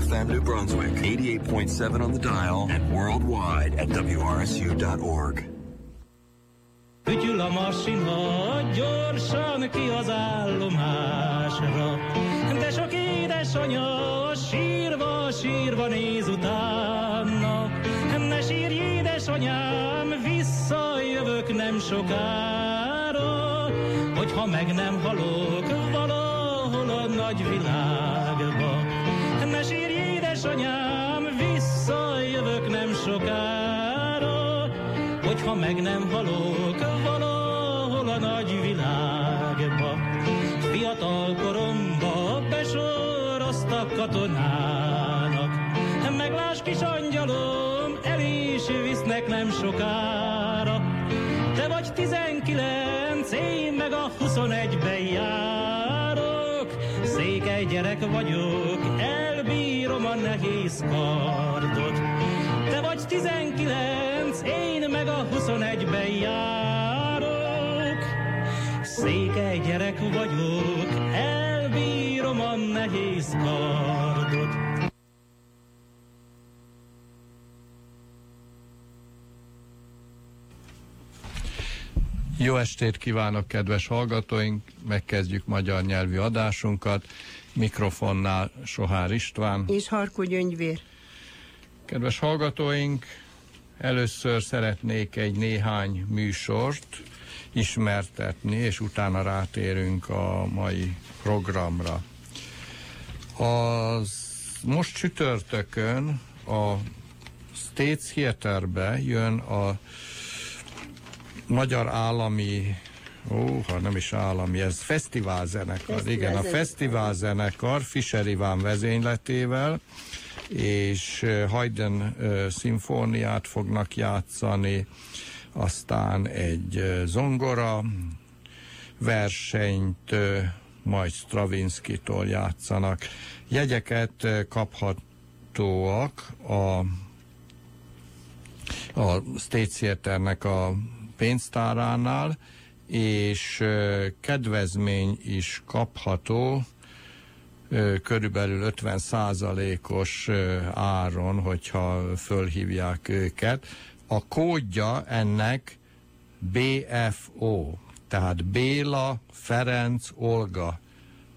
FM New Brunswick, 88.7 on the dial, and worldwide at WRSU.org. Ügyül a masina, gyorsan ki az állomásra. De sok édesanya sírva, sírva néz utána. Ne sírj, édesanyám, visszajövök nem sokára, hogyha meg nem halok valahol a nagy világba. Édesanyám, visszajövök nem sokára, hogyha meg nem halok valahol a nagy világba. Fiatal koromba besoroztak katonának, meglás kis angyalom, el is visznek nem sokára. Te vagy tizenkilenc, én meg a huszonegyben járok, székely gyerek vagyok, nehéz kardot. Te vagy tizenkilenc, én meg a huszonegyben járok. Székely gyerek vagyok, elbírom a nehéz kardot. Jó estét kívánok, kedves hallgatóink! Megkezdjük magyar nyelvű adásunkat. Mikrofonnál Sohár István. És Harkó Gyöngyvér. Kedves hallgatóink, először szeretnék egy néhány műsort ismertetni, és utána rátérünk a mai programra. Az most csütörtökön a States Theaterbe jön a magyar állami Ó, ha nem is állami, ez fesztiválzenekar. Fesztivál Igen, a zenekar. fesztiválzenekar Fischer Iván vezényletével, és Haydn szimfóniát fognak játszani, aztán egy zongora versenyt, majd Stravinsky-tól játszanak. Jegyeket kaphatóak a a State Theaternek a pénztáránál, és kedvezmény is kapható körülbelül 50 százalékos áron, hogyha fölhívják őket. A kódja ennek BFO, tehát Béla Ferenc Olga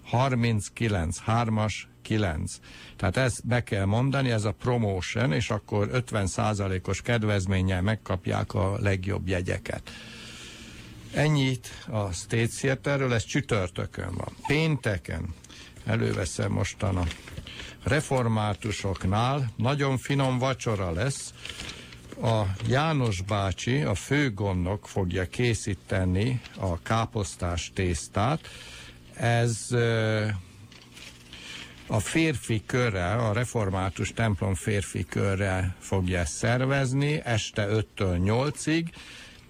39, 3-as 9. Tehát ezt be kell mondani, ez a promotion, és akkor 50%-os kedvezménnyel megkapják a legjobb jegyeket. Ennyit a State Theaterről, ez csütörtökön van. Pénteken előveszem mostan a reformátusoknál, nagyon finom vacsora lesz, a János bácsi, a főgondnok fogja készíteni a káposztás tésztát. Ez a férfi körre, a református templom férfi körre fogja szervezni, este 5-től 8-ig,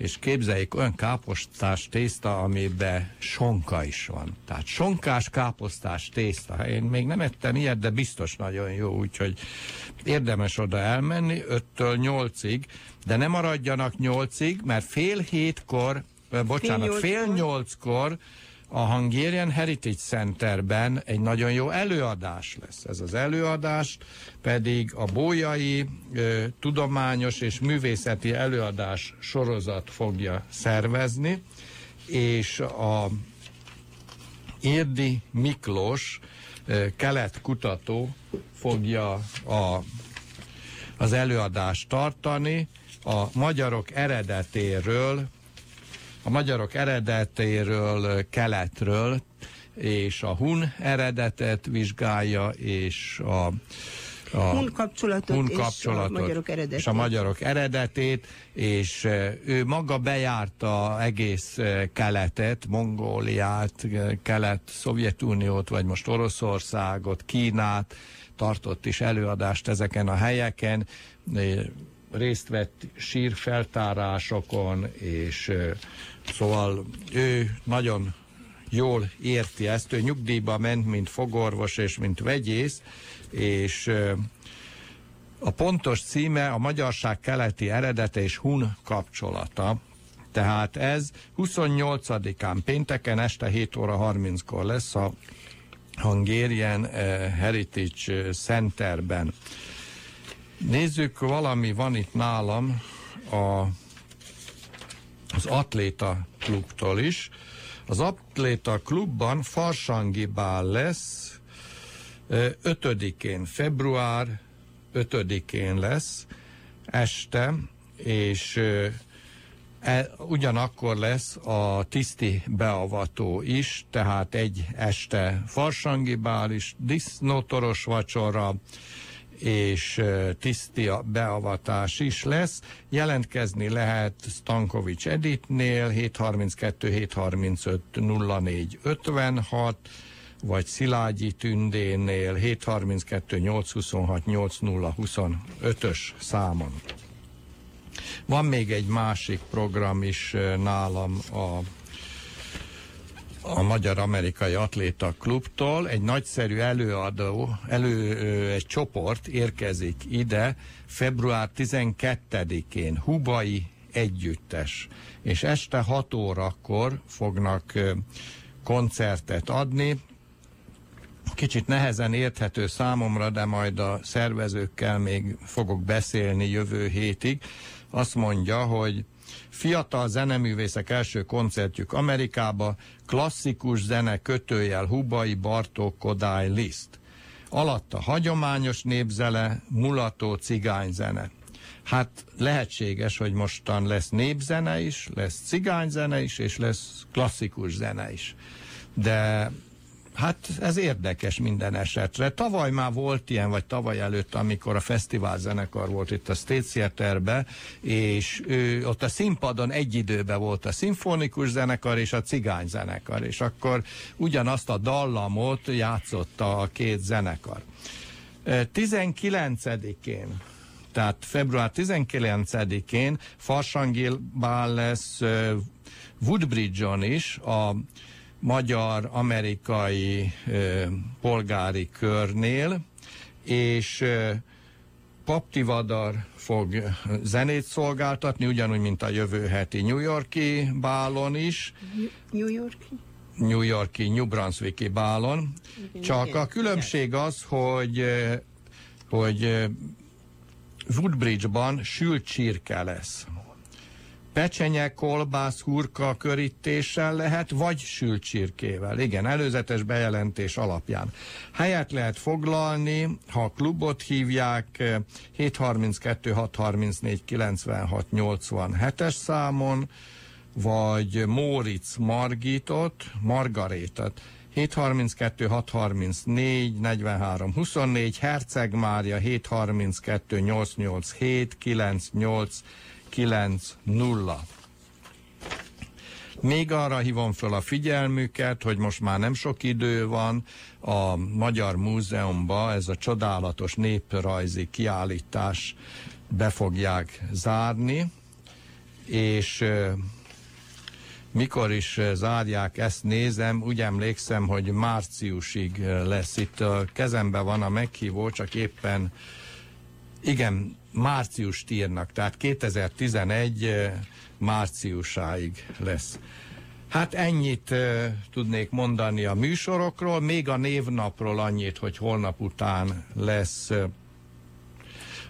és képzeljék olyan káposztás tészta, amiben sonka is van. Tehát sonkás káposztás tészta. Én még nem ettem ilyet, de biztos nagyon jó, úgyhogy érdemes oda elmenni 5-től 8-ig, de ne maradjanak 8-ig, mert fél hétkor, bocsánat, fél nyolckor. A Hungarian Heritage Centerben egy nagyon jó előadás lesz. Ez az előadás pedig a Bójai ö, Tudományos és Művészeti Előadás sorozat fogja szervezni, és a Érdi Miklós ö, keletkutató fogja a, az előadást tartani a magyarok eredetéről, a magyarok eredetéről, keletről, és a hun eredetet vizsgálja, és a, a Hun kapcsolatot, hun és kapcsolatot a magyarok eredetét. és a magyarok eredetét, és ő maga bejárta egész eh, keletet, Mongóliát, eh, kelet, Szovjetuniót, vagy most Oroszországot, Kínát, tartott is előadást ezeken a helyeken, eh, részt vett sírfeltárásokon, és szóval ő nagyon jól érti ezt, ő nyugdíjba ment, mint fogorvos és mint vegyész, és a pontos címe a magyarság keleti eredete és hun kapcsolata. Tehát ez 28-án pénteken este 7 óra 30-kor lesz a Hungarian Heritage Centerben. Nézzük, valami van itt nálam a, az Atléta klubtól is. Az Atléta klubban Farsangi bál lesz 5-én, február 5-én lesz este, és E, ugyanakkor lesz a tiszti beavató is, tehát egy este farsangi bál is, disznótoros vacsora, és tiszti beavatás is lesz. Jelentkezni lehet Stankovics Editnél 732 735 04 56, vagy Szilágyi Tündénél 732 826 8025-ös számon. Van még egy másik program is nálam a a Magyar-Amerikai Atléta Klubtól egy nagyszerű előadó, elő, egy csoport érkezik ide február 12-én, Hubai Együttes, és este 6 órakor fognak koncertet adni. Kicsit nehezen érthető számomra, de majd a szervezőkkel még fogok beszélni jövő hétig azt mondja, hogy fiatal zeneművészek első koncertjük Amerikába, klasszikus zene kötőjel Hubai Bartók Kodály Liszt. Alatta hagyományos népzele, mulató cigányzene. Hát lehetséges, hogy mostan lesz népzene is, lesz cigányzene is, és lesz klasszikus zene is. De Hát ez érdekes minden esetre. Tavaly már volt ilyen, vagy tavaly előtt, amikor a fesztivál zenekar volt itt a State Theaterbe, és ő, ott a színpadon egy időben volt a szimfonikus zenekar és a cigány zenekar, és akkor ugyanazt a dallamot játszotta a két zenekar. 19-én tehát február 19-én Farsangilbán lesz Woodbridge-on is a magyar-amerikai polgári körnél, és Paptivadar fog zenét szolgáltatni, ugyanúgy, mint a jövő heti New Yorki bálon is. New Yorki? New Yorki, New Brunswicki bálon. Igen, Csak igen, a különbség igen. az, hogy, hogy Woodbridge-ban sült csirke lesz pecsenye, kolbász, hurka körítéssel lehet, vagy sült csirkével. Igen, előzetes bejelentés alapján. Helyet lehet foglalni, ha a klubot hívják 732 634 96 87-es számon, vagy Móricz Margitot, Margarétat, 732 634 43 24, Herceg Mária 732 887 98 9-0. Még arra hívom fel a figyelmüket, hogy most már nem sok idő van a Magyar Múzeumban ez a csodálatos néprajzi kiállítás be fogják zárni, és mikor is zárják, ezt nézem, úgy emlékszem, hogy márciusig lesz itt. Kezemben van a meghívó, csak éppen igen, márciust írnak, tehát 2011 eh, márciusáig lesz. Hát ennyit uh, tudnék mondani a műsorokról, még a névnapról annyit, hogy holnap után lesz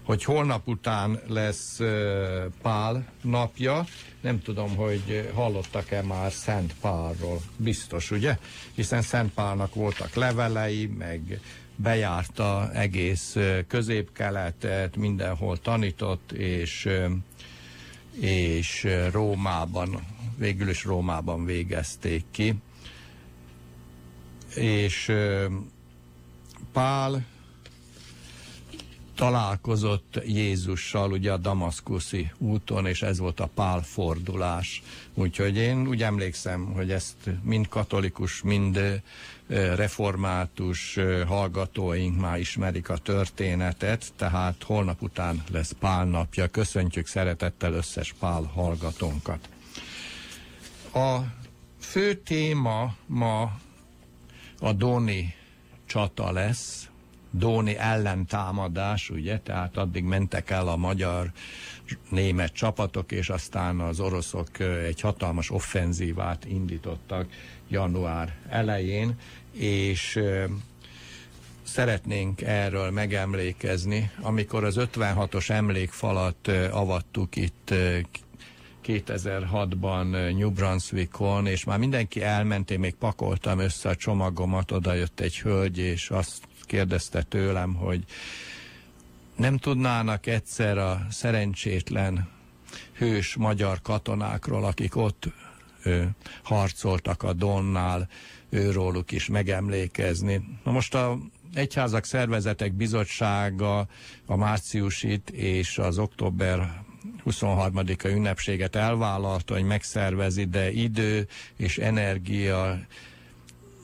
hogy holnap után lesz uh, Pál napja. Nem tudom, hogy hallottak-e már Szent Pálról. Biztos, ugye? Hiszen Szent Pálnak voltak levelei, meg bejárta egész középkeletet, mindenhol tanított, és, és Rómában, végül is Rómában végezték ki. És Pál találkozott Jézussal ugye a damaszkuszi úton, és ez volt a pál fordulás. Úgyhogy én úgy emlékszem, hogy ezt mind katolikus, mind református hallgatóink már ismerik a történetet, tehát holnap után lesz Pál napja. Köszöntjük szeretettel összes Pál hallgatónkat. A fő téma ma a Doni csata lesz, Dóni ellentámadás, ugye, tehát addig mentek el a magyar német csapatok, és aztán az oroszok egy hatalmas offenzívát indítottak január elején, és szeretnénk erről megemlékezni, amikor az 56-os emlékfalat avattuk itt ö, 2006-ban New Brunswickon, és már mindenki elment, én még pakoltam össze a csomagomat, oda egy hölgy, és azt kérdezte tőlem, hogy nem tudnának egyszer a szerencsétlen hős magyar katonákról, akik ott ö, harcoltak a Donnál, őróluk is megemlékezni. Na most a Egyházak Szervezetek Bizottsága a márciusit és az október 23-a ünnepséget elvállalta, hogy megszervezi, de idő és energia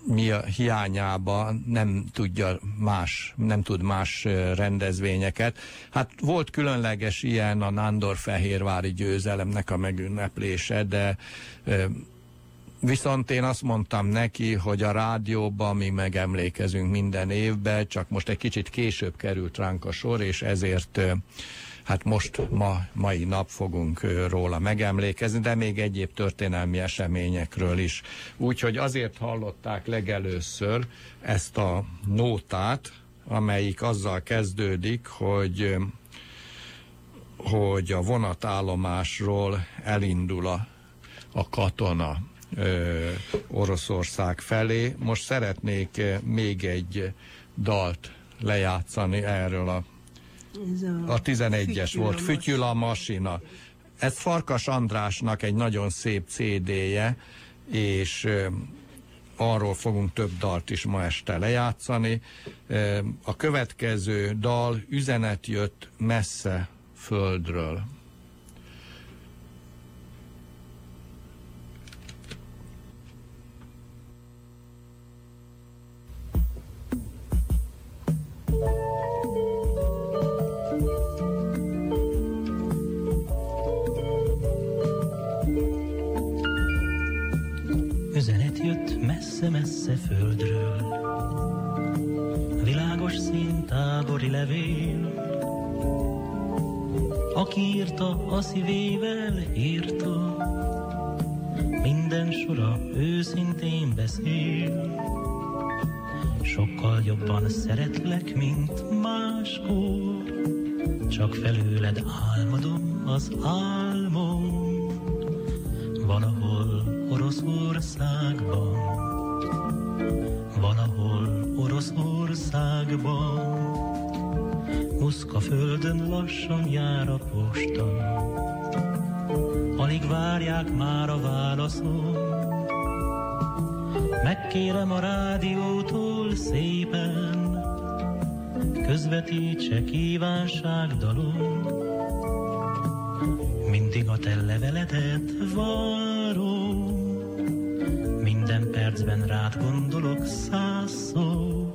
mi a hiányába nem tudja más, nem tud más rendezvényeket. Hát volt különleges ilyen a Nándor Fehérvári győzelemnek a megünneplése, de Viszont én azt mondtam neki, hogy a rádióban mi megemlékezünk minden évben, csak most egy kicsit később került ránk a sor, és ezért hát most ma, mai nap fogunk róla megemlékezni, de még egyéb történelmi eseményekről is. Úgyhogy azért hallották legelőször ezt a nótát, amelyik azzal kezdődik, hogy hogy a vonatállomásról elindul a, a katona ö, Oroszország felé. Most szeretnék még egy dalt lejátszani erről a a, a 11-es volt, Fütyül a masina. Ez Farkas Andrásnak egy nagyon szép CD-je, és arról fogunk több dalt is ma este lejátszani. A következő dal üzenet jött messze földről. Üzenet messze-messze földről, világos színtábori levél. Aki írta, a szívével írta, minden sora őszintén beszél. Sokkal jobban szeretlek, mint máskor, csak felőled álmodom az álmom. Valahol Oroszországban, valahol Oroszországban, Muszka földön lassan jár a posta, alig várják már a válaszom. Megkérem a rádiótól szépen, közvetítse kívánságdalom, mindig a te leveledet várom, percben rád gondolok százszor,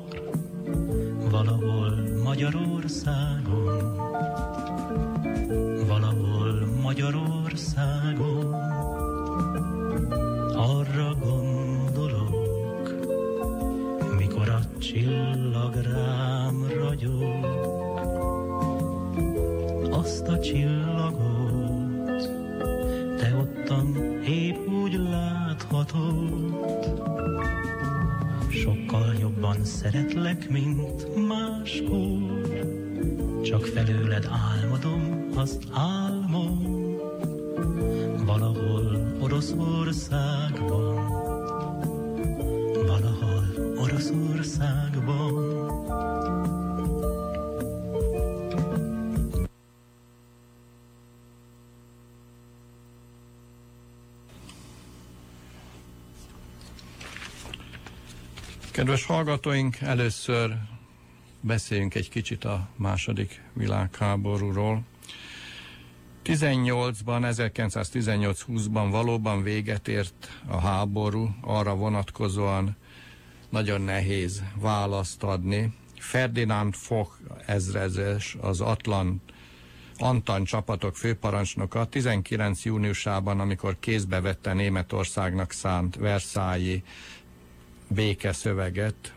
valahol Magyarországon, Kedves hallgatóink, először beszéljünk egy kicsit a második világháborúról. 18-ban, 1918-20-ban valóban véget ért a háború, arra vonatkozóan nagyon nehéz választ adni. Ferdinand Foch ezrezes, az Atlant Antan csapatok főparancsnoka 19. júniusában, amikor kézbe vette Németországnak szánt Versailles békeszöveget,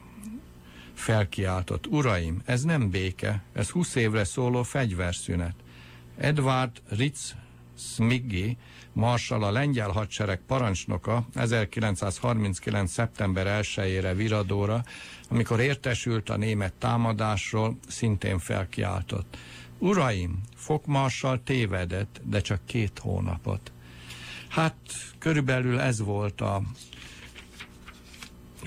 felkiáltott, uraim, ez nem béke, ez 20 évre szóló fegyverszünet. Edward Ritz Smiggy, marsal a lengyel hadsereg parancsnoka 1939. szeptember 1-ére Viradóra, amikor értesült a német támadásról, szintén felkiáltott. Uraim, fokmarsal tévedett, de csak két hónapot. Hát körülbelül ez volt a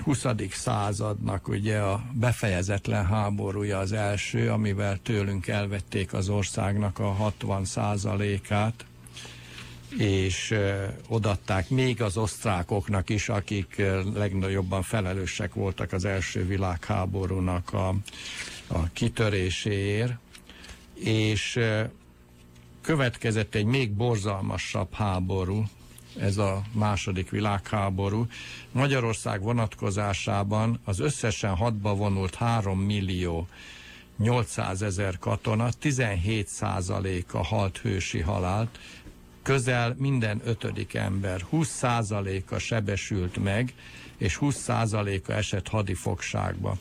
20. századnak ugye a befejezetlen háborúja az első, amivel tőlünk elvették az országnak a 60 százalékát, és odatták még az osztrákoknak is, akik ö, legnagyobban felelősek voltak az első világháborúnak a, a kitöréséért, és következett egy még borzalmasabb háború, ez a második világháború. Magyarország vonatkozásában az összesen hadba vonult 3 millió 800 ezer katona, 17 százaléka halt hősi halált, közel minden ötödik ember, 20 százaléka sebesült meg, és 20 százaléka esett hadifogságba.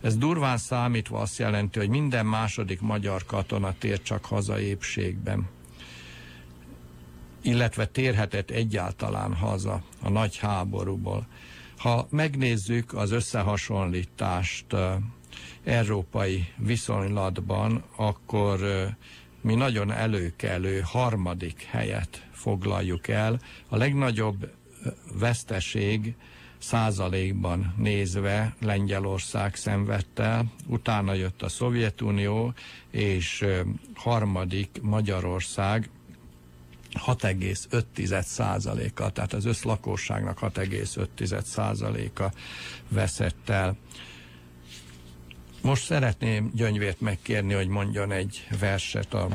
Ez durván számítva azt jelenti, hogy minden második magyar katona tér csak haza épségben illetve térhetett egyáltalán haza a nagy háborúból. Ha megnézzük az összehasonlítást európai viszonylatban, akkor mi nagyon előkelő harmadik helyet foglaljuk el. A legnagyobb veszteség százalékban nézve Lengyelország szenvedte utána jött a Szovjetunió, és harmadik Magyarország 6,5%-a, tehát az összlakosságnak 6,5%-a veszett el. Most szeretném Gyöngyvért megkérni, hogy mondjon egy verset a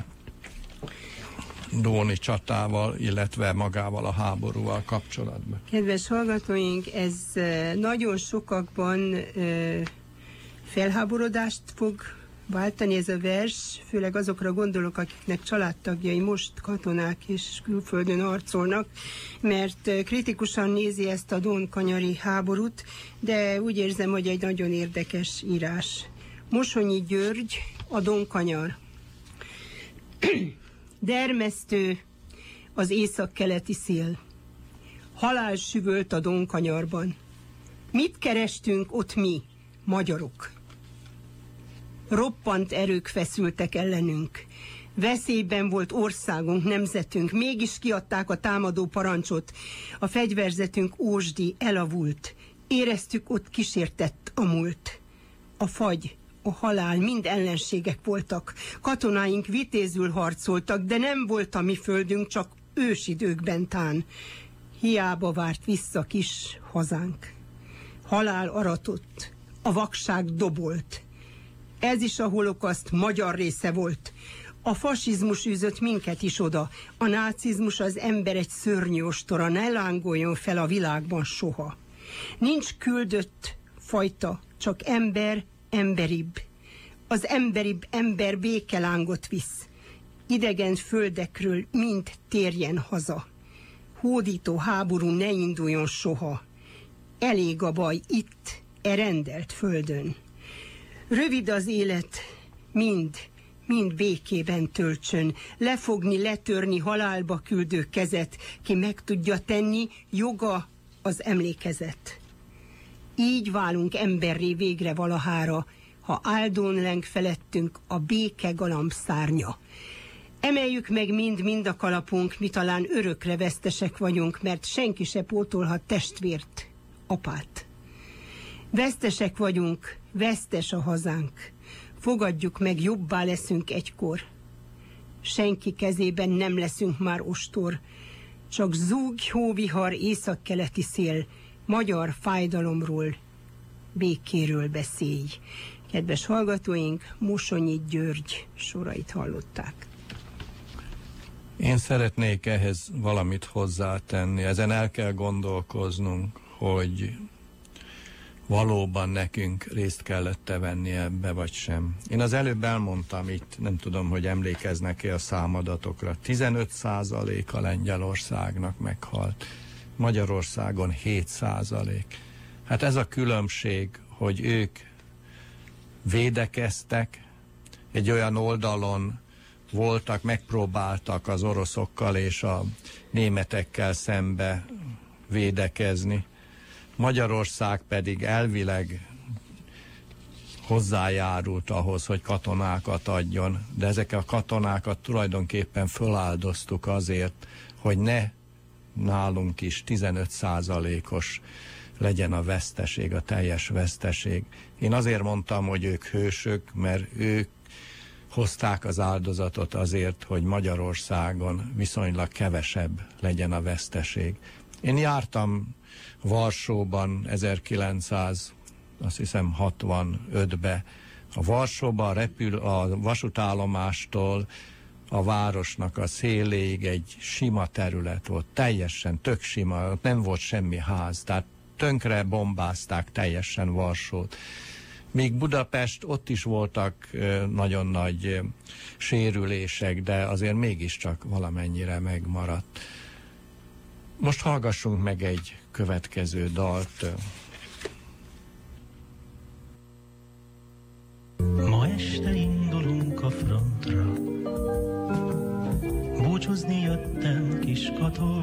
Dóni csatával, illetve magával a háborúval kapcsolatban. Kedves hallgatóink, ez nagyon sokakban felháborodást fog váltani ez a vers, főleg azokra gondolok, akiknek családtagjai most katonák és külföldön arcolnak, mert kritikusan nézi ezt a Don Kanyari háborút, de úgy érzem, hogy egy nagyon érdekes írás. Mosonyi György, a Don Kanyar. Dermesztő az északkeleti szél. Halál süvölt a Donkanyarban. Mit kerestünk ott mi, magyarok? Roppant erők feszültek ellenünk. Veszélyben volt országunk, nemzetünk, mégis kiadták a támadó parancsot. A fegyverzetünk ósdi elavult. Éreztük ott kísértett a múlt. A fagy, a halál mind ellenségek voltak. Katonáink vitézül harcoltak, de nem volt a mi földünk, csak ősidőkben tán. Hiába várt vissza kis hazánk. Halál aratott, a vakság dobolt. Ez is a holokaszt magyar része volt. A fasizmus űzött minket is oda. A nácizmus az ember egy szörnyű ostora, ne lángoljon fel a világban soha. Nincs küldött fajta, csak ember, emberibb. Az emberibb ember békelángot visz. Idegen földekről mind térjen haza. Hódító háború ne induljon soha. Elég a baj itt, e rendelt földön. Rövid az élet, mind, mind békében töltsön, lefogni, letörni halálba küldő kezet, ki meg tudja tenni, joga az emlékezet. Így válunk emberré végre valahára, ha áldón leng felettünk a béke galamb szárnya. Emeljük meg mind-mind a kalapunk, mi talán örökre vesztesek vagyunk, mert senki se pótolhat testvért, apát. Vesztesek vagyunk, vesztes a hazánk. Fogadjuk meg, jobbá leszünk egykor. Senki kezében nem leszünk már ostor, csak zúg hóvihar északkeleti szél, magyar fájdalomról, békéről beszélj. Kedves hallgatóink, Mosonyi György sorait hallották. Én szeretnék ehhez valamit hozzátenni. Ezen el kell gondolkoznunk, hogy valóban nekünk részt kellett venni ebbe, vagy sem. Én az előbb elmondtam itt, nem tudom, hogy emlékeznek-e a számadatokra, 15% a Lengyelországnak meghalt, Magyarországon 7 százalék. Hát ez a különbség, hogy ők védekeztek egy olyan oldalon, voltak, megpróbáltak az oroszokkal és a németekkel szembe védekezni. Magyarország pedig elvileg hozzájárult ahhoz, hogy katonákat adjon, de ezek a katonákat tulajdonképpen föláldoztuk azért, hogy ne nálunk is 15 százalékos legyen a veszteség, a teljes veszteség. Én azért mondtam, hogy ők hősök, mert ők hozták az áldozatot azért, hogy Magyarországon viszonylag kevesebb legyen a veszteség. Én jártam Varsóban 1900 azt hiszem 65-be. A Varsóba repül a vasútállomástól a városnak a széléig egy sima terület volt, teljesen tök sima, nem volt semmi ház, tehát tönkre bombázták teljesen Varsót. Míg Budapest, ott is voltak nagyon nagy sérülések, de azért mégiscsak valamennyire megmaradt. Most hallgassunk meg egy következő dalt. Ma este indulunk a frontra, búcsúzni jöttem kis kató.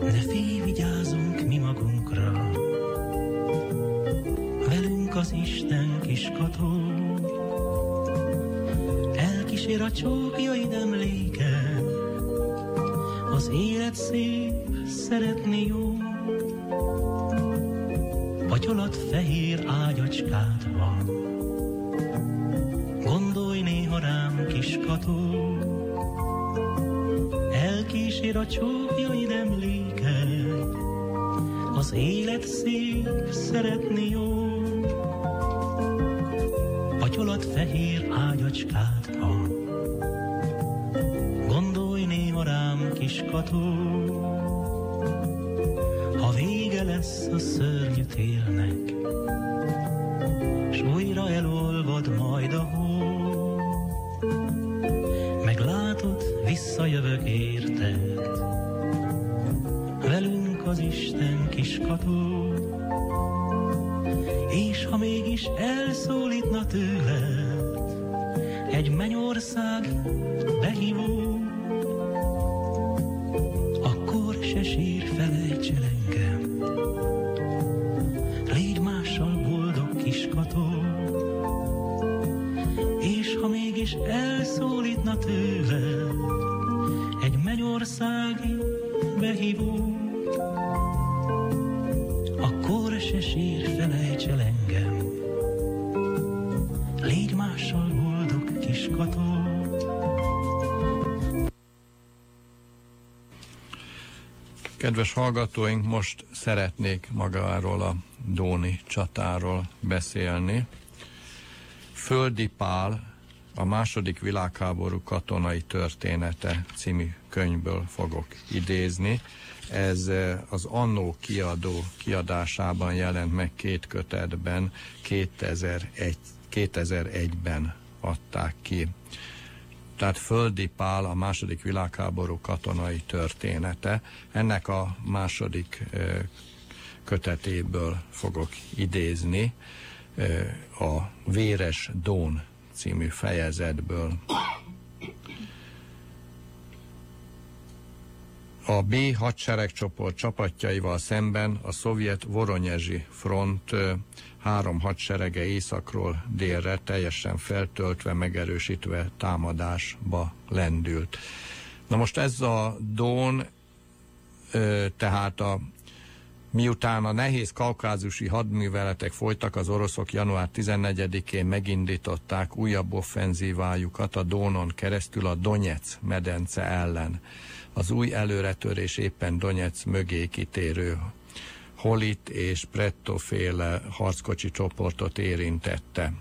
De félj, vigyázunk mi magunkra, velünk az Isten kis kató. Elkísér a csókjaid emléke, az élet szép, szeretni jó, Patyolat fehér ágyacskád van. Gondolj néha rám, kis kató, elkísér a csókjaid emléke, az élet szép, szeretni jó. Patyolat fehér ágyacskád van. Kis kató, lesz a szörnyű télnek, mégis elszólítna tőle egy mennyországi behívó, akkor se sír, felejts el engem. Légy mással boldog kiskató. Kedves hallgatóink, most szeretnék magáról a Dóni csatáról beszélni. Földi Pál a második világháború katonai története című könyvből fogok idézni. Ez eh, az Annó kiadó kiadásában jelent meg két kötetben, 2001, 2001-ben adták ki. Tehát Földi Pál a második világháború katonai története. Ennek a második eh, kötetéből fogok idézni a Véres Dón című fejezetből. A B hadseregcsoport csapatjaival szemben a szovjet Voronyezsi front három hadserege északról délre teljesen feltöltve, megerősítve támadásba lendült. Na most ez a Dón, tehát a Miután a nehéz kaukázusi hadműveletek folytak, az oroszok január 14-én megindították újabb offenzívájukat a Dónon keresztül a Donetsz medence ellen. Az új előretörés éppen Donetsz mögé kitérő Holit és Pretto-féle harckocsi csoportot érintette.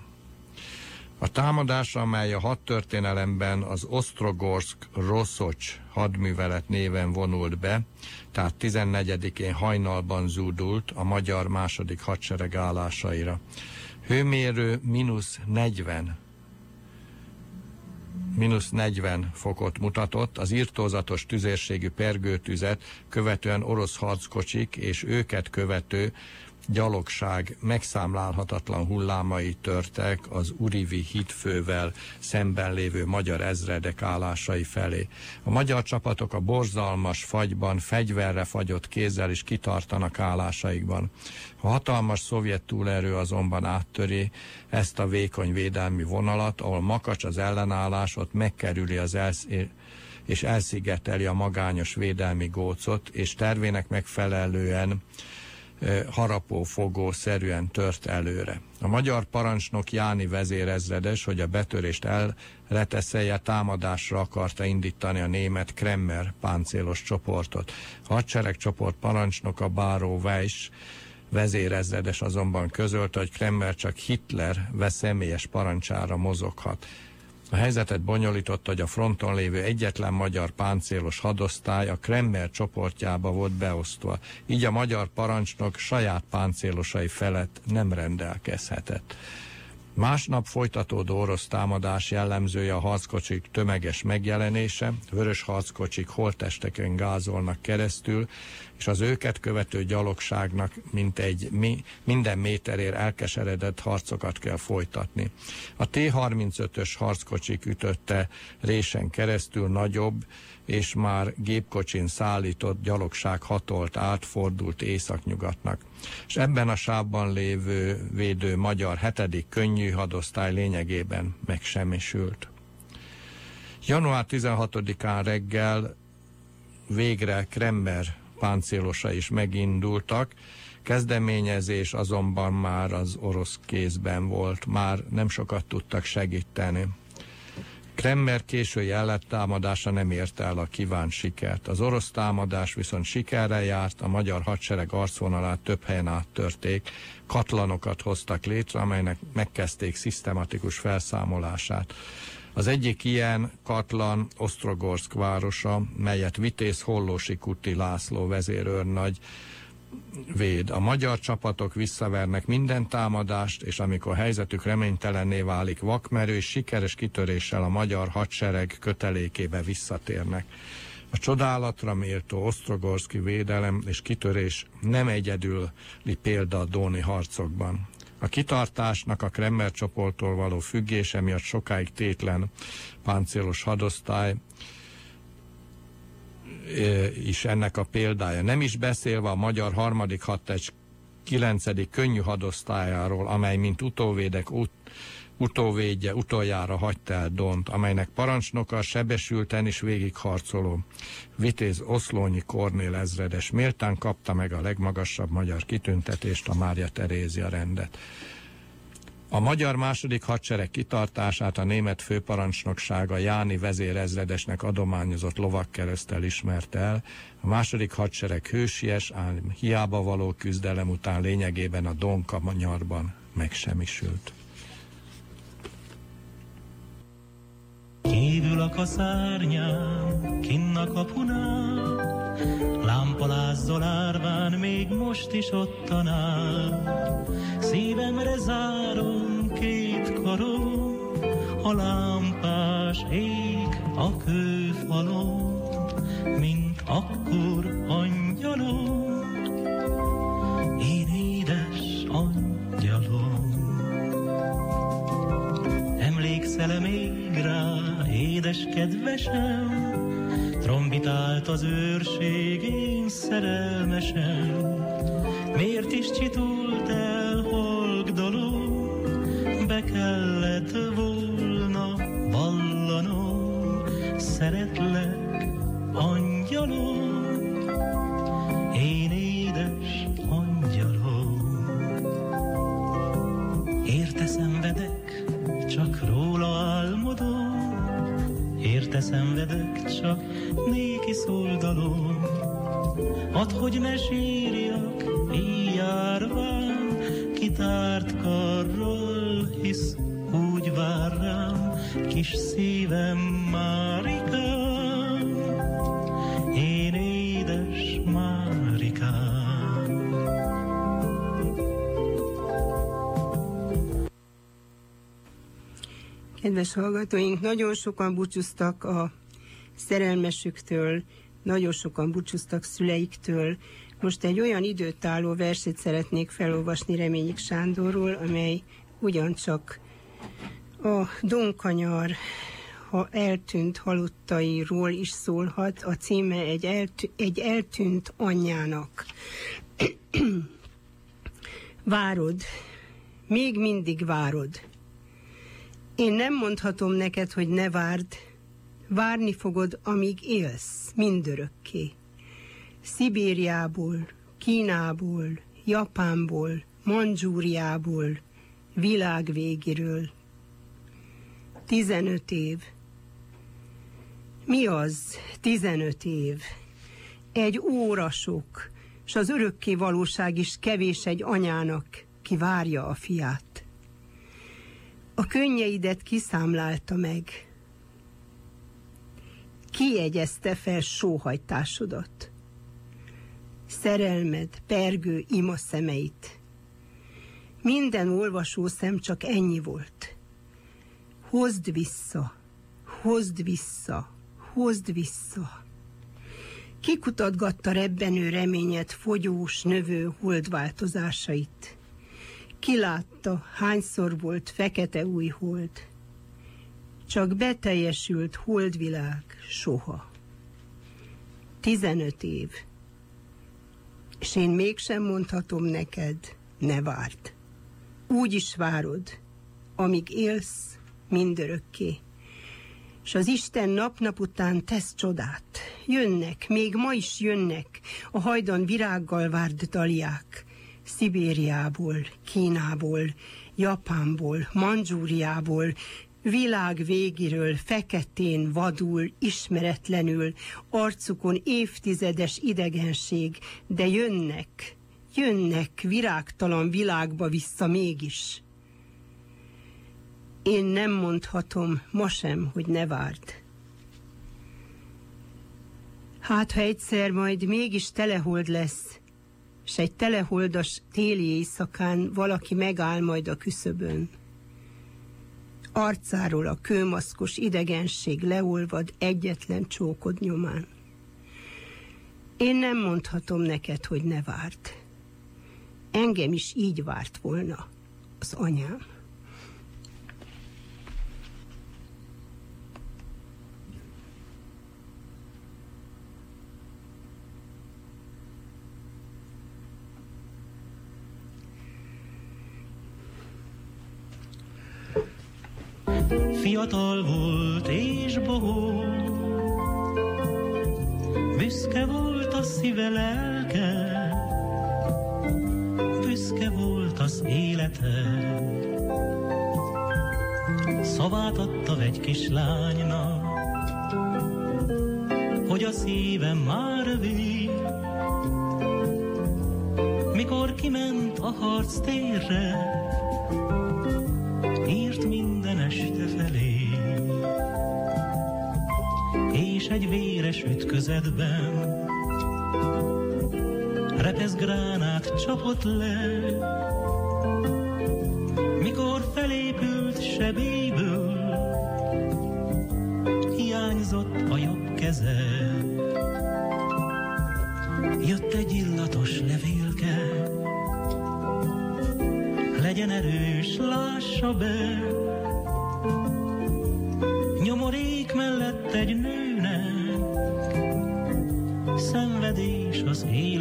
A támadás, amely a hadtörténelemben az Ostrogorsk-Rossocs hadművelet néven vonult be, tehát 14-én hajnalban zúdult a magyar második hadsereg állásaira. Hőmérő mínusz 40 mínusz 40 fokot mutatott, az írtózatos tüzérségű pergőtüzet követően orosz harckocsik és őket követő gyalogság megszámlálhatatlan hullámai törtek az Urivi hitfővel szemben lévő magyar ezredek állásai felé. A magyar csapatok a borzalmas fagyban fegyverre fagyott kézzel is kitartanak állásaikban. A hatalmas szovjet túlerő azonban áttöri ezt a vékony védelmi vonalat, ahol makacs az ellenállás, ott megkerüli az elsz és elszigeteli a magányos védelmi gócot, és tervének megfelelően harapófogó szerűen tört előre. A magyar parancsnok Jáni vezérezredes, hogy a betörést elreteszelje, támadásra akarta indítani a német Kremmer páncélos csoportot. A hadseregcsoport parancsnoka Báró Weiss vezérezredes azonban közölte, hogy Kremmer csak Hitler veszemélyes parancsára mozoghat. A helyzetet bonyolította, hogy a fronton lévő egyetlen magyar páncélos hadosztály a Kremmer csoportjába volt beosztva, így a magyar parancsnok saját páncélosai felett nem rendelkezhetett. Másnap folytatódó orosz támadás jellemzője a harckocsik tömeges megjelenése, vörös harckocsik holtesteken gázolnak keresztül, és az őket követő gyalogságnak mint egy mi, minden méterér elkeseredett harcokat kell folytatni. A T-35-ös harckocsik ütötte résen keresztül nagyobb, és már gépkocsin szállított gyalogság hatolt át, fordult északnyugatnak. És ebben a sávban lévő védő magyar hetedik könnyű hadosztály lényegében megsemmisült. Január 16-án reggel végre Kremmer páncélosa is megindultak, kezdeményezés azonban már az orosz kézben volt, már nem sokat tudtak segíteni. Kremmer késői ellettámadása nem érte el a kívánt sikert. Az orosz támadás viszont sikerrel járt, a magyar hadsereg arcvonalát több helyen áttörték, katlanokat hoztak létre, amelynek megkezdték szisztematikus felszámolását. Az egyik ilyen katlan Ostrogorsk városa, melyet Vitéz Hollósi Kuti László vezérőrnagy véd. A magyar csapatok visszavernek minden támadást, és amikor helyzetük reménytelenné válik, vakmerő és sikeres kitöréssel a magyar hadsereg kötelékébe visszatérnek. A csodálatra méltó Osztrogorszki védelem és kitörés nem egyedüli példa a Dóni harcokban. A kitartásnak a Kremmer csoporttól való függése miatt sokáig tétlen páncélos hadosztály is ennek a példája. Nem is beszélve a magyar harmadik hadtecs kilencedik könnyű hadosztályáról, amely mint utóvédek utóvédje utoljára hagyta el Dont, amelynek parancsnoka sebesülten is végigharcoló. Vitéz Oszlónyi Kornél ezredes méltán kapta meg a legmagasabb magyar kitüntetést, a Mária Terézia rendet. A magyar második hadsereg kitartását a német főparancsnoksága Jáni vezérezredesnek adományozott lovakkeresztel ismerte el. A második hadsereg hősies, ám hiába való küzdelem után lényegében a Donka nyarban megsemmisült. Kívül a kaszárnyán, kinn a kapunál, Lámpalázzol árván, még most is ottan áll. Szívemre zárom két karom, a lámpás ég a kőfalon, mint akkor angyalom. Én édes angyalom. Emlékszel még rá, édes kedvesem, trombitált az őrség, én szerelmesen. Miért is csitult el dolog, be kellett volna vallanom, szeretlek, szenvedek, csak néki szoldalom. Add, hogy ne sírjak, éjjárván, kitárt karról, hisz úgy vár rám, kis szívem Márikám, Kedves hallgatóink, nagyon sokan búcsúztak a szerelmesüktől, nagyon sokan búcsúztak szüleiktől, Most egy olyan időtálló verset szeretnék felolvasni Reményik Sándorról, amely ugyancsak a Donkanyar ha eltűnt halottairól is szólhat. A címe egy, eltű, egy eltűnt anyjának. várod, még mindig várod. Én nem mondhatom neked, hogy ne várd, várni fogod, amíg élsz, mindörökké. Szibériából, Kínából, Japánból, Mandzsúriából, világ végéről. 15 év. Mi az 15 év? Egy óra sok, s az örökké valóság is kevés egy anyának, ki várja a fiát. A könnyeidet kiszámlálta meg. Kiegyezte fel sóhajtásodat. Szerelmed, pergő ima szemeit. Minden olvasó szem csak ennyi volt. Hozd vissza, hozd vissza, hozd vissza. Kikutatgatta rebbenő reményet, fogyós, növő holdváltozásait. Kilátta, hányszor volt fekete új hold. Csak beteljesült holdvilág soha. Tizenöt év. És én mégsem mondhatom neked, ne várd. Úgy is várod, amíg élsz mindörökké és az Isten nap-nap után tesz csodát. Jönnek, még ma is jönnek a hajdan virággal várt daliák. Szibériából, Kínából, Japánból, Mandzsúriából, világ végiről, feketén, vadul, ismeretlenül, arcukon évtizedes idegenség, de jönnek, jönnek virágtalan világba vissza mégis. Én nem mondhatom ma sem, hogy ne várd. Hát, ha egyszer majd mégis telehold lesz, s egy teleholdas téli éjszakán valaki megáll majd a küszöbön. Arcáról a kőmaszkos idegenség leolvad egyetlen csókod nyomán. Én nem mondhatom neked, hogy ne várd. Engem is így várt volna az anyám. Fiatal volt és bohó, büszke volt a szíve lelke, büszke volt az élete. Szavát adta egy kislánynak, hogy a szívem már vég. Mikor kiment a harc térre, egy véres ütközetben repesz gránát csapott le, mikor felépült sebéből, hiányzott a jobb keze. Jött egy illatos levélke, legyen erős, lássa be.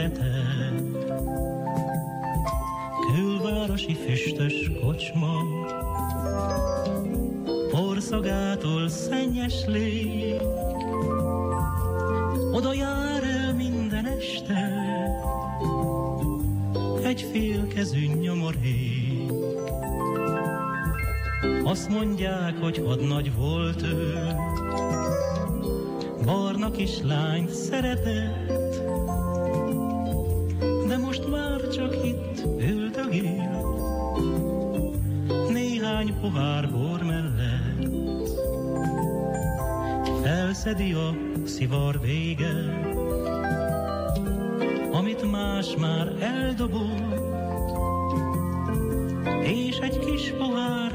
Az élete. Külvárosi füstös kocsma, porszagától szennyes lég, oda jár el minden este, egy félkezű nyomorék. Azt mondják, hogy hadnagy volt ő, barna kislányt szeretett, pohár bor mellett. Felszedi a szivar vége, amit más már eldobott, és egy kis pohárka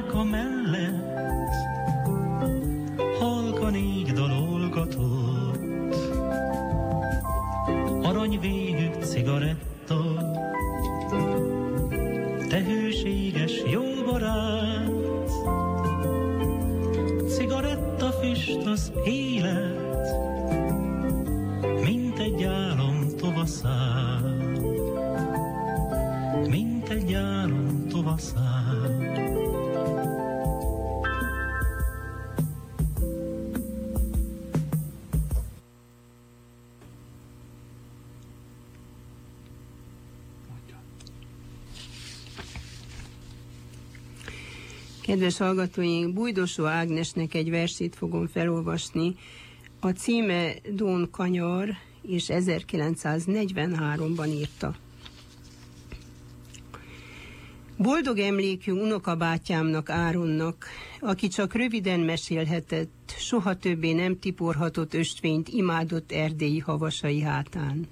Kedves hallgatóink, Bújdosó Ágnesnek egy versét fogom felolvasni. A címe Dón Kanyar, és 1943-ban írta. Boldog emlékű unokabátyámnak Áronnak, aki csak röviden mesélhetett, soha többé nem tiporhatott östvényt imádott erdélyi havasai hátán.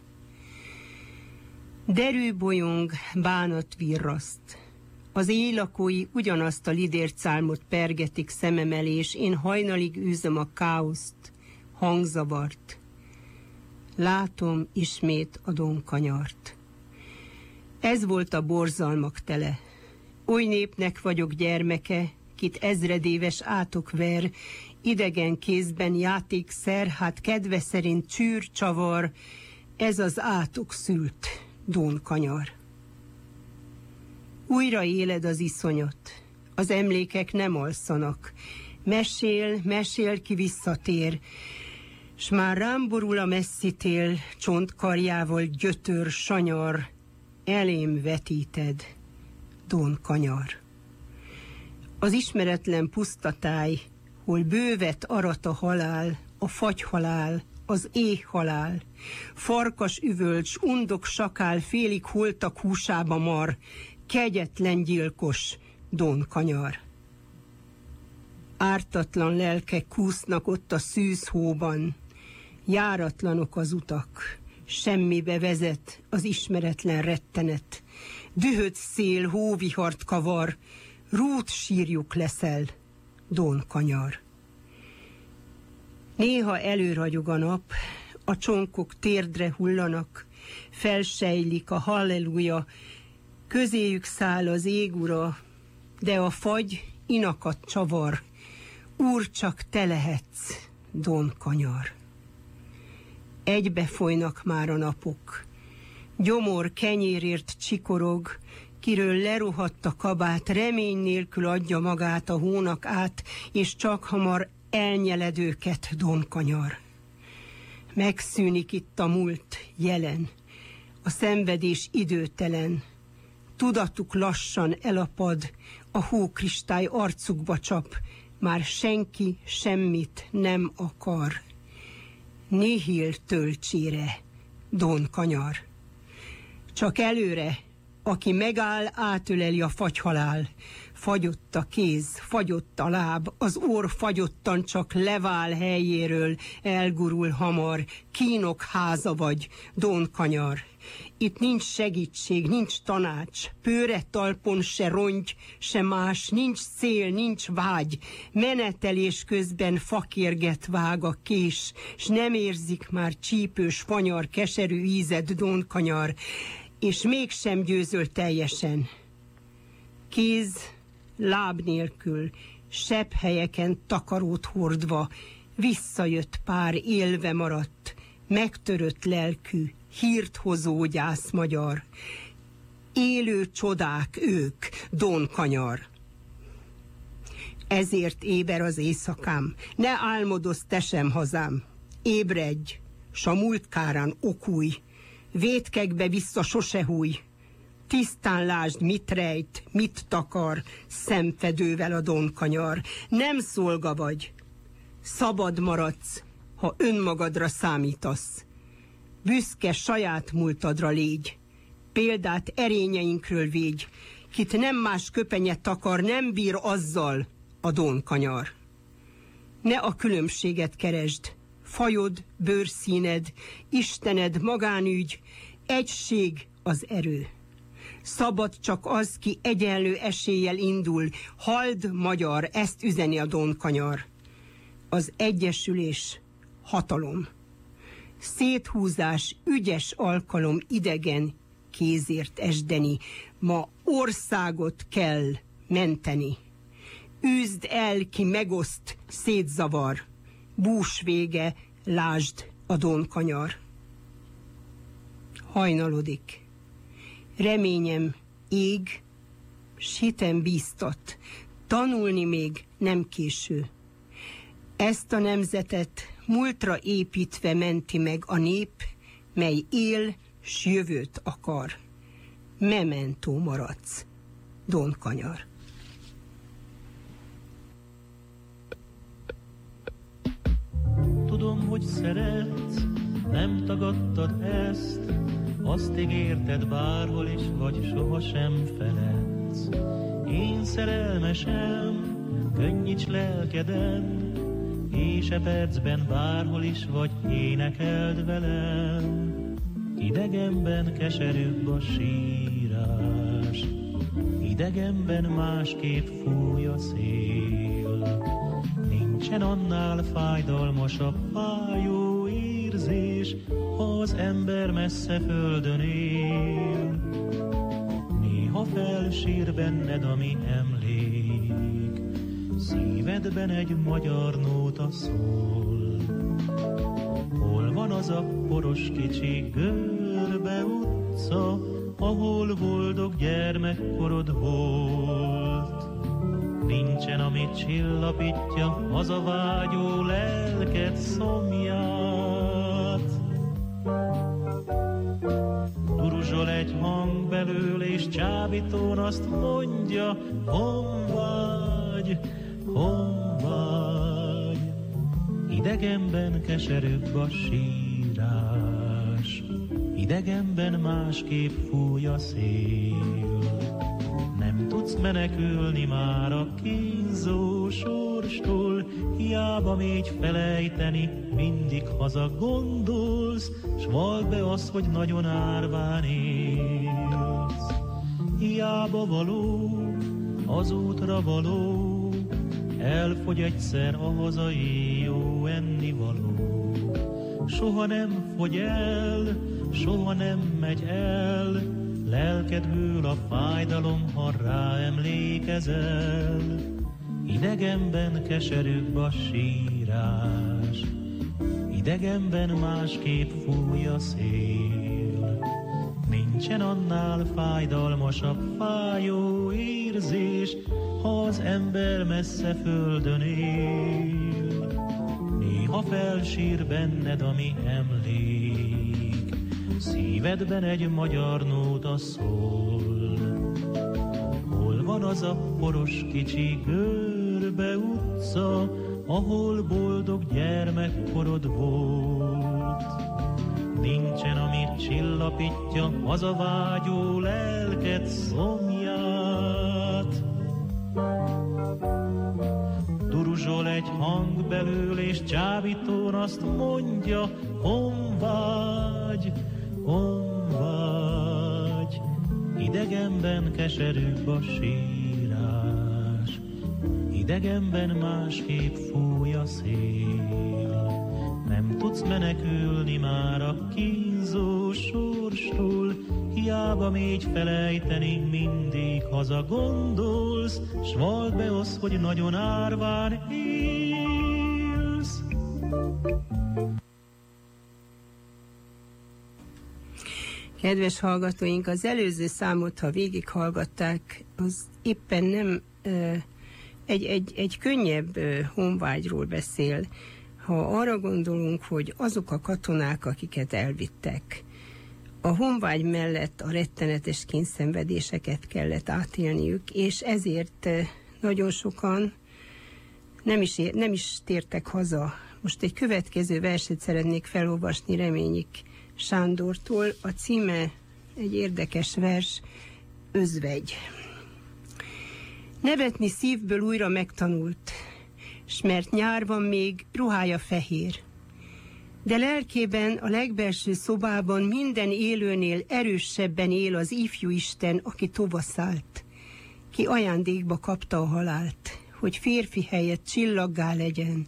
Derű bolyong, bánat virraszt, az éjlakói ugyanazt a lidért számot pergetik szemem elé, és én hajnalig űzöm a káoszt, hangzavart. Látom ismét a donkanyart. Ez volt a borzalmak tele. Oly népnek vagyok gyermeke, kit ezredéves átok ver, idegen kézben játékszer, hát kedve szerint csűr, csavar, ez az átok szült donkanyar. Újra éled az iszonyot. Az emlékek nem alszanak. Mesél, mesél ki visszatér. S már rám borul a messzi tél, csontkarjával gyötör, sanyar, elém vetíted, Don kanyar. Az ismeretlen pusztatáj, hol bővet arat a halál, a fagyhalál, az éhhalál. Farkas üvölcs, undok sakál, félig holtak húsába mar, kegyetlen gyilkos Don Kanyar. Ártatlan lelkek kúsznak ott a szűzhóban, járatlanok az utak, semmibe vezet az ismeretlen rettenet. Dühött szél hóvihart kavar, rút sírjuk leszel, Don Kanyar. Néha előragyog a nap, a csonkok térdre hullanak, felsejlik a halleluja, Közéjük száll az égura, de a fagy inakat csavar. Úr, csak te lehetsz, Don Kanyar. Egybe folynak már a napok. Gyomor kenyérért csikorog, kiről leruhadt a kabát, remény nélkül adja magát a hónak át, és csak hamar elnyeled őket, Don Kanyar. Megszűnik itt a múlt, jelen, a szenvedés időtelen, Tudatuk lassan elapad, a hókristály arcukba csap, már senki semmit nem akar. Nihil töltsére, Don Kanyar. Csak előre, aki megáll, átöleli a fagyhalál. Fagyott a kéz, fagyott a láb, az orr fagyottan csak levál helyéről, elgurul hamar, kínok háza vagy, Don Kanyar. Itt nincs segítség, nincs tanács, pőre talpon se rongy, se más, nincs szél, nincs vágy, menetelés közben fakérget vág a kés, s nem érzik már csípős, fanyar, keserű ízed, donkanyar, és mégsem győzöl teljesen. Kéz, láb nélkül, sebb helyeken takarót hordva, visszajött pár élve maradt, megtörött lelkű, hírt hozó gyász magyar. Élő csodák ők, Don Kanyar. Ezért éber az éjszakám, ne álmodozz te sem hazám. Ébredj, s a múltkárán okúj, vétkekbe vissza sose húj. Tisztán lásd, mit rejt, mit takar, szemfedővel a donkanyar. Nem szolga vagy, szabad maradsz, ha önmagadra számítasz. Büszke saját múltadra légy, példát erényeinkről végy, kit nem más köpenyet takar, nem bír azzal a donkanyar. Ne a különbséget keresd, fajod, bőrszíned, Istened, magánügy, egység az erő. Szabad csak az, ki egyenlő eséllyel indul, hald magyar, ezt üzeni a donkanyar. Az egyesülés hatalom széthúzás, ügyes alkalom idegen kézért esdeni. Ma országot kell menteni. Üzd el, ki megoszt, szétzavar, bús vége, lásd a donkanyar. Hajnalodik. Reményem ég, s hitem bíztat, tanulni még nem késő. Ezt a nemzetet múltra építve menti meg a nép, mely él, s jövőt akar. Mementó maradsz, Don Kanyar. Tudom, hogy szeretsz, nem tagadtad ezt, azt ígérted bárhol is vagy, sohasem feledsz. Én szerelmesem, könnyíts lelkeden, és e percben bárhol is vagy, énekeld velem. Idegenben keserűbb a sírás, idegenben másképp fúj a szél. Nincsen annál fájdalmasabb fájó érzés, ha az ember messze földön él. Néha felsír benned, ami emlék, szívedben egy magyar nóta szól. Hol van az a poros kicsi görbe utca, ahol boldog gyermekkorod volt? Nincsen, amit csillapítja az a vágyó lelket szomját. Duruzsol egy hang belül, és csábítón azt mondja, hon vagy, hon vagy. Idegenben keserűbb a sírás, idegenben másképp fúj a szél. Nem tudsz menekülni már a kínzó sorstól, hiába még felejteni, mindig haza gondolsz, s vald be azt, hogy nagyon árván élsz. Hiába való, az útra való, elfogy egyszer a hazai jó ennivaló. Soha nem fogy el, soha nem megy el, Lelkedből a fájdalom, ha rá emlékezel. Idegenben keserűbb a sírás, idegenben másképp fúj a szél. Nincsen annál fájdalmasabb fájó érzés, ha az ember messze földön él. Néha felsír benned, ami emlék, Szívedben egy magyar nóta szól. Hol van az a poros kicsi görbe utca, ahol boldog gyermekkorod volt? Nincsen, amit csillapítja az a vágyó lelket szomját. Duruzsol egy hang belül, és csábítón azt mondja, hon vagy, hon vagy, idegenben keserűbb a sírás, idegenben másképp fúj a szél. Nem tudsz menekülni már a kínzó sorstól, hiába még felejteni, mindig haza gondolsz, s vald be az, hogy nagyon árván élsz. Kedves hallgatóink, az előző számot, ha végighallgatták, az éppen nem egy, egy, egy könnyebb honvágyról beszél. Ha arra gondolunk, hogy azok a katonák, akiket elvittek, a honvágy mellett a rettenetes kényszenvedéseket kellett átélniük, és ezért ö, nagyon sokan nem is, ér, nem is tértek haza. Most egy következő verset szeretnék felolvasni Reményik Sándortól. A címe egy érdekes vers, Özvegy. Nevetni szívből újra megtanult, s mert nyár van még, ruhája fehér. De lelkében, a legbelső szobában minden élőnél erősebben él az ifjú Isten, aki tovaszállt, ki ajándékba kapta a halált, hogy férfi helyett csillaggá legyen,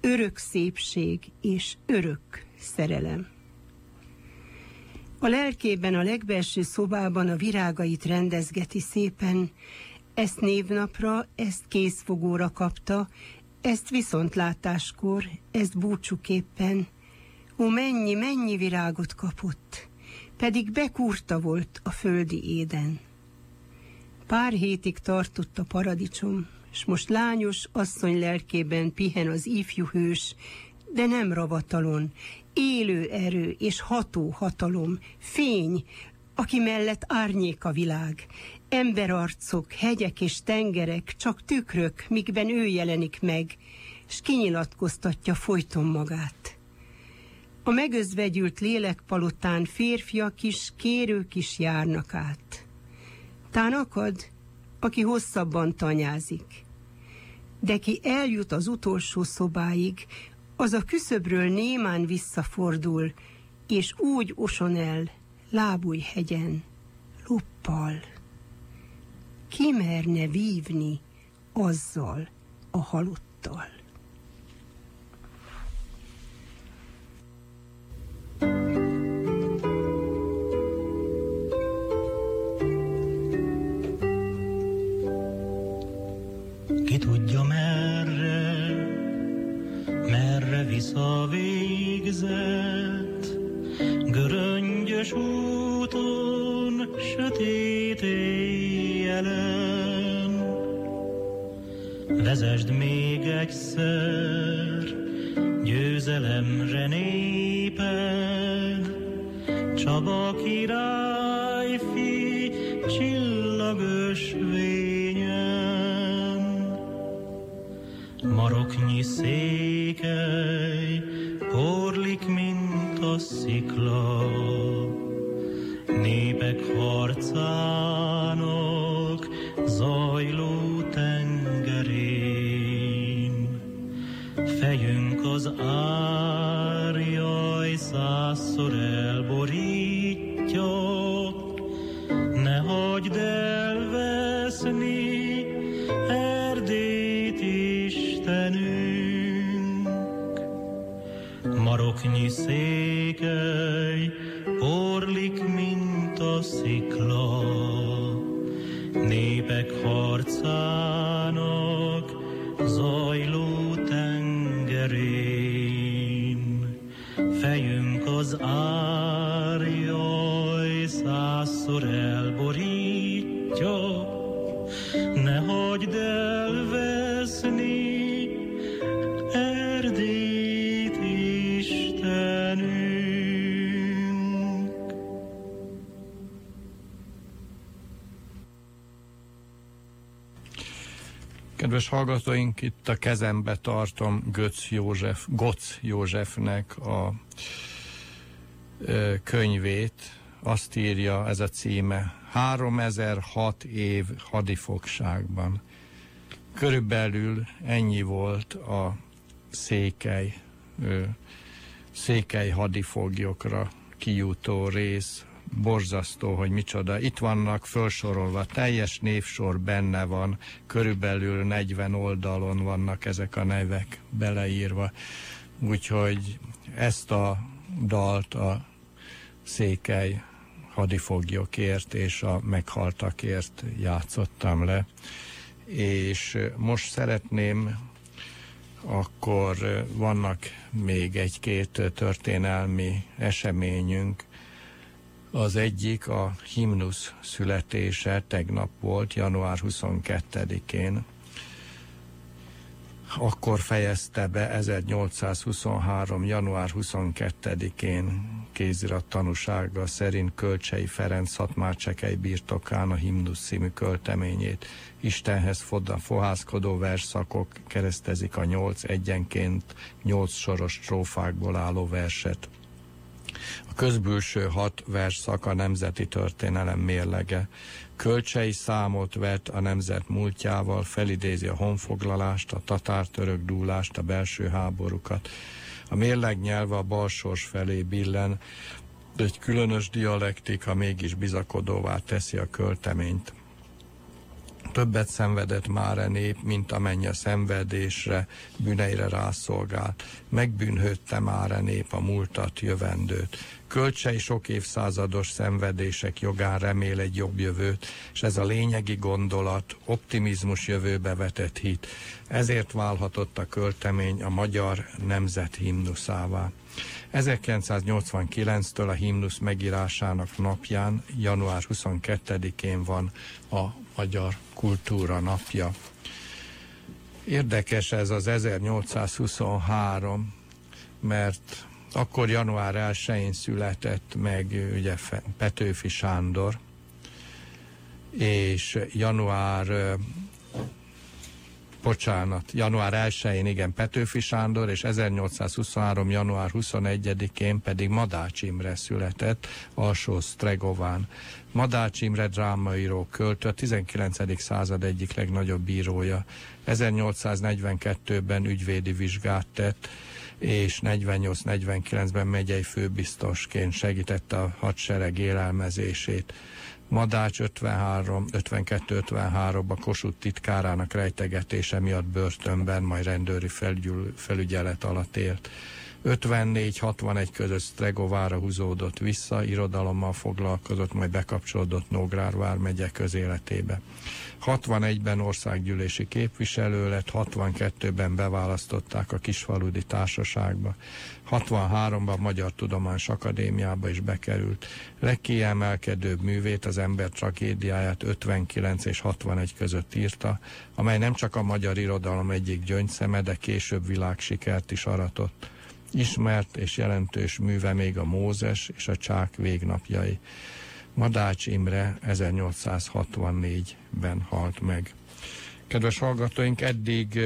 örök szépség és örök szerelem. A lelkében, a legbelső szobában a virágait rendezgeti szépen, ezt névnapra, ezt készfogóra kapta, ezt viszontlátáskor, ezt búcsúképpen, ó mennyi, mennyi virágot kapott, pedig bekurta volt a földi éden. Pár hétig tartott a paradicsom, és most lányos asszony lelkében pihen az ifjú hős, de nem ravatalon, élő erő és ható hatalom, fény, aki mellett árnyék a világ, emberarcok, hegyek és tengerek, csak tükrök, mikben ő jelenik meg, s kinyilatkoztatja folyton magát. A megözvegyült lélekpalotán férfiak is, kérők is járnak át. Tán akad, aki hosszabban tanyázik. De ki eljut az utolsó szobáig, az a küszöbről némán visszafordul, és úgy oson el, lábújhegyen, luppal. Ki merne vívni azzal a halottal? Visz a végzet, göröngyös úton, sötét éjjelen. Vezesd még egyszer, győzelemre népen, Csaba királyfi, Maroknyi székely, porlik, mint a szikla, népek harcának zajló tengerén. Fejünk az árjaj százszor elborítja, Maroknyi székely, porlik, mint a szikla, népek harcának Kedves hallgatóink, itt a kezembe tartom Götz József, Gotz Józsefnek a ö, könyvét. Azt írja ez a címe, 3006 év hadifogságban. Körülbelül ennyi volt a székely, ö, székely hadifoglyokra kijutó rész, borzasztó, hogy micsoda. Itt vannak felsorolva, teljes névsor benne van, körülbelül 40 oldalon vannak ezek a nevek beleírva. Úgyhogy ezt a dalt a székely hadifoglyokért és a meghaltakért játszottam le. És most szeretném akkor vannak még egy-két történelmi eseményünk. Az egyik a himnusz születése tegnap volt, január 22-én. Akkor fejezte be 1823. január 22-én kézirat tanúsága szerint Kölcsei Ferenc Szatmárcsekei birtokán a himnusz című költeményét. Istenhez foda, fohászkodó verszakok keresztezik a nyolc egyenként nyolc soros strófákból álló verset. A közbülső hat versszak a nemzeti történelem mérlege. Kölcsei számot vet a nemzet múltjával, felidézi a honfoglalást, a tatár-török dúlást, a belső háborúkat. A mérleg nyelve a balsors felé billen, de egy különös dialektika mégis bizakodóvá teszi a költeményt. Többet szenvedett már a nép, mint amennyi a szenvedésre, bűneire rászolgált. Megbűnhődte már a nép a múltat, jövendőt. Kölcsei sok évszázados szenvedések jogán remél egy jobb jövőt, és ez a lényegi gondolat, optimizmus jövőbe vetett hit. Ezért válhatott a költemény a magyar nemzet himnuszává. 1989-től a himnusz megírásának napján, január 22-én van a Magyar Kultúra Napja. Érdekes ez az 1823, mert akkor január 1-én született meg ugye Petőfi Sándor, és január bocsánat, január 1-én igen Petőfi Sándor, és 1823. január 21-én pedig Madács Imre született, alsó Stregován. Madács Imre drámaíró költő, a 19. század egyik legnagyobb bírója. 1842-ben ügyvédi vizsgát tett, és 48-49-ben megyei főbiztosként segítette a hadsereg élelmezését. Madács 53, 52-53-ban Kossuth titkárának rejtegetése miatt börtönben, majd rendőri felügyelet alatt élt. 54-61 között Stregovára húzódott vissza, irodalommal foglalkozott, majd bekapcsolódott Nógrárvár megye közéletébe. 61-ben országgyűlési képviselő lett, 62-ben beválasztották a Kisfaludi Társaságba, 63-ban Magyar Tudományos Akadémiába is bekerült. Legkiemelkedőbb művét, az ember tragédiáját 59 és 61 között írta, amely nem csak a magyar irodalom egyik gyöngyszeme, de később világsikert is aratott. Ismert és jelentős műve még a Mózes és a Csák végnapjai. Madács Imre 1864-ben halt meg. Kedves hallgatóink, eddig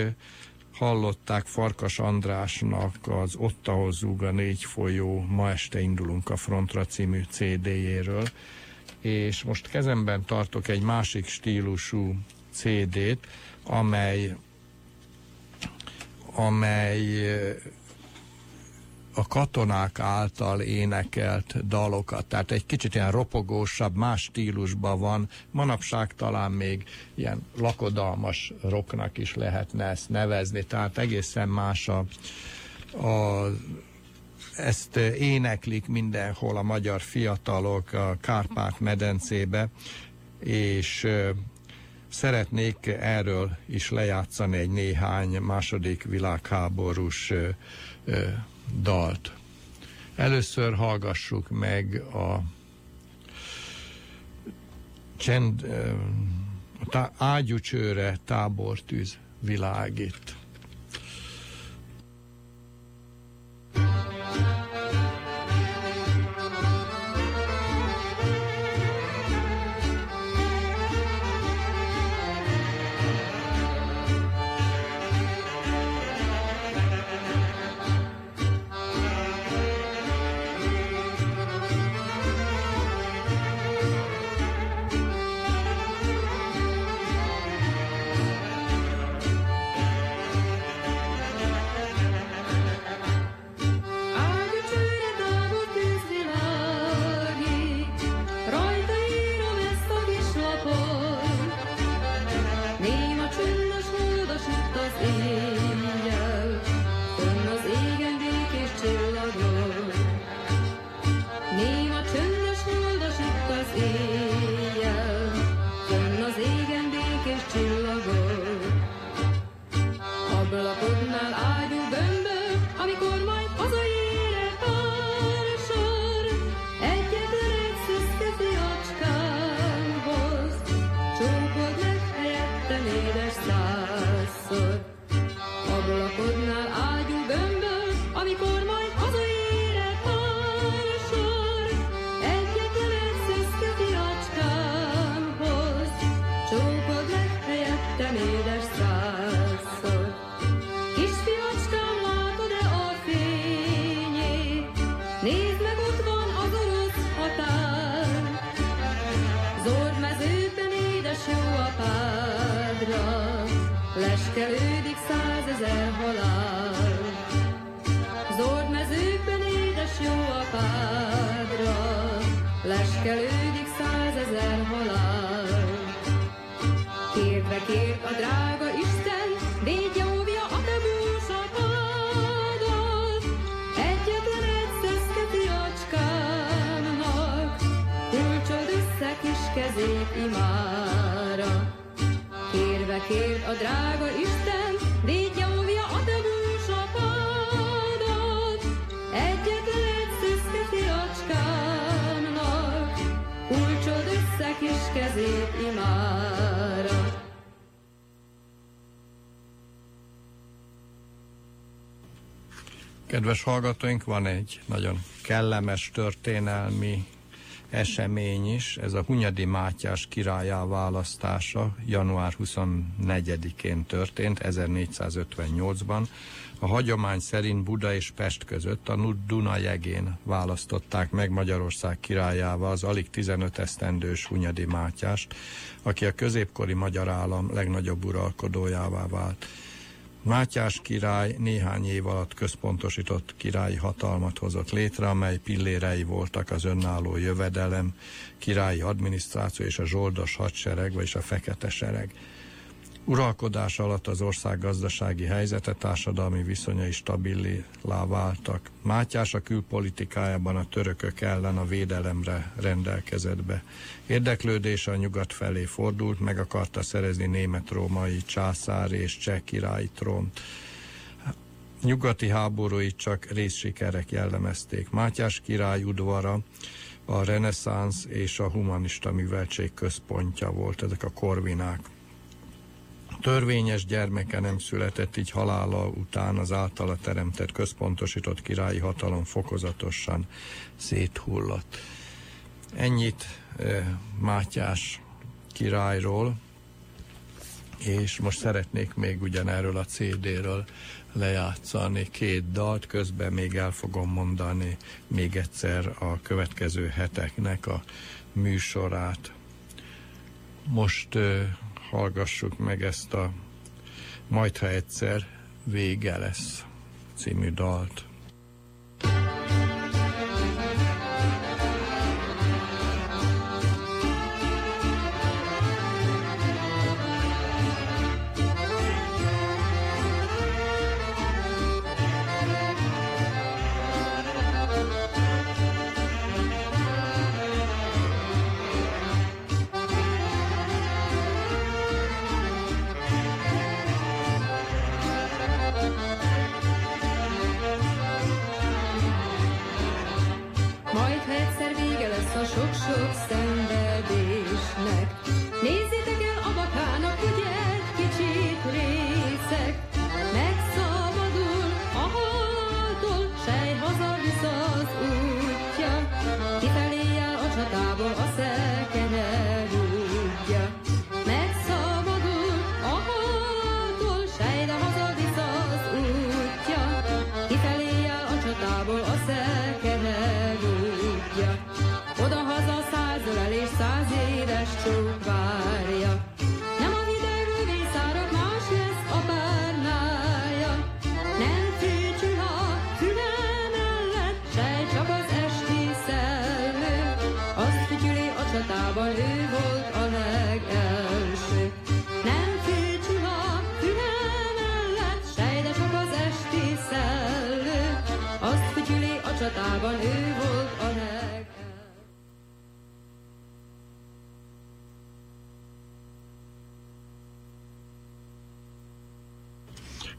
hallották Farkas Andrásnak az Ott, ahol zúg a négy folyó, ma este indulunk a frontra című CD-jéről, és most kezemben tartok egy másik stílusú CD-t, amely amely a katonák által énekelt dalokat, tehát egy kicsit ilyen ropogósabb, más stílusban van, manapság talán még ilyen lakodalmas rocknak is lehetne ezt nevezni, tehát egészen más a, a ezt éneklik mindenhol a magyar fiatalok a Kárpát-medencébe, és szeretnék erről is lejátszani egy néhány második világháborús dalt. Először hallgassuk meg a csend, a tá, tábortűz világít. Kedves hallgatóink, van egy nagyon kellemes történelmi esemény is, ez a Hunyadi Mátyás királyá választása január 24-én történt, 1458-ban. A hagyomány szerint Buda és Pest között a Duna jegén választották meg Magyarország királyává az alig 15 esztendős Hunyadi Mátyást, aki a középkori magyar állam legnagyobb uralkodójává vált. Mátyás király néhány év alatt központosított királyi hatalmat hozott létre, amely pillérei voltak az önálló jövedelem, királyi adminisztráció és a zsoldos hadsereg, vagyis a fekete sereg. Uralkodás alatt az ország gazdasági helyzete, társadalmi viszonyai stabilá váltak. Mátyás a külpolitikájában a törökök ellen a védelemre rendelkezett be. Érdeklődése a nyugat felé fordult, meg akarta szerezni német-római császár és cseh királyi trónt. Nyugati háborúit csak részsikerek jellemezték. Mátyás király udvara a reneszánsz és a humanista műveltség központja volt, ezek a korvinák törvényes gyermeke nem született, így halála után az általa teremtett központosított királyi hatalom fokozatosan széthullott. Ennyit Mátyás királyról, és most szeretnék még ugyanerről a CD-ről lejátszani két dalt, közben még el fogom mondani még egyszer a következő heteknek a műsorát. Most hallgassuk meg ezt a Majd, ha egyszer vége lesz című dalt.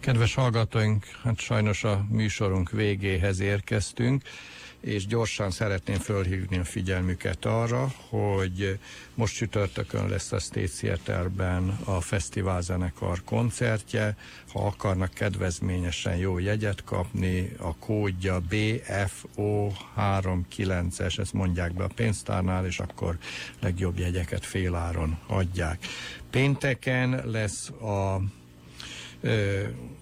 Kedves hallgatóink, hát sajnos a műsorunk végéhez érkeztünk, és gyorsan szeretném fölhívni a figyelmüket arra, hogy most csütörtökön lesz a State Theaterben a fesztiválzenekar koncertje. Ha akarnak kedvezményesen jó jegyet kapni, a kódja BFO39-es, ezt mondják be a pénztárnál, és akkor legjobb jegyeket féláron adják. Pénteken lesz a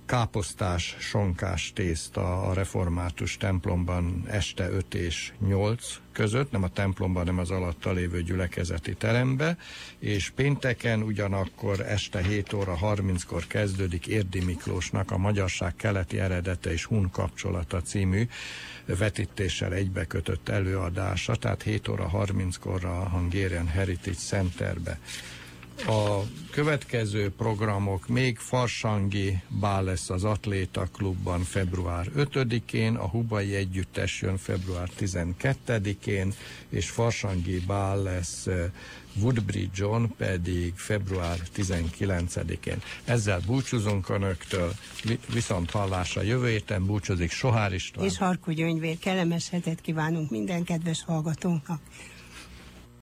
káposztás, sonkás tészta a református templomban este 5 és 8 között, nem a templomban, hanem az alatta lévő gyülekezeti terembe, és pénteken ugyanakkor este 7 óra 30-kor kezdődik Érdi Miklósnak a Magyarság keleti eredete és hun kapcsolata című vetítéssel egybekötött előadása, tehát 7 óra 30-kor a Hungarian Heritage Centerbe. A következő programok még Farsangi bál lesz az Atléta Klubban február 5-én, a Hubai Együttes jön február 12-én, és Farsangi bál lesz eh, Woodbridge-on pedig február 19-én. Ezzel búcsúzunk Önöktől, vi- viszont hallásra jövő héten búcsúzik Sohár István. És Harkó Gyöngyvér, kellemes hetet kívánunk minden kedves hallgatónknak.